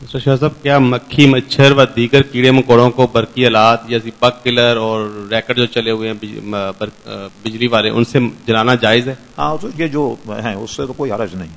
شاہ صاحب، کیا مکھی، مچھر و دیگر کیڑے مکوڑوں کو برقی آلات جیسی بگ کلر اور ریکٹ جو چلے ہوئے ہیں بجلی والے، ان سے جلانا جائز ہے؟ ہاں یہ جو ہیں، اس سے تو کوئی حرج نہیں۔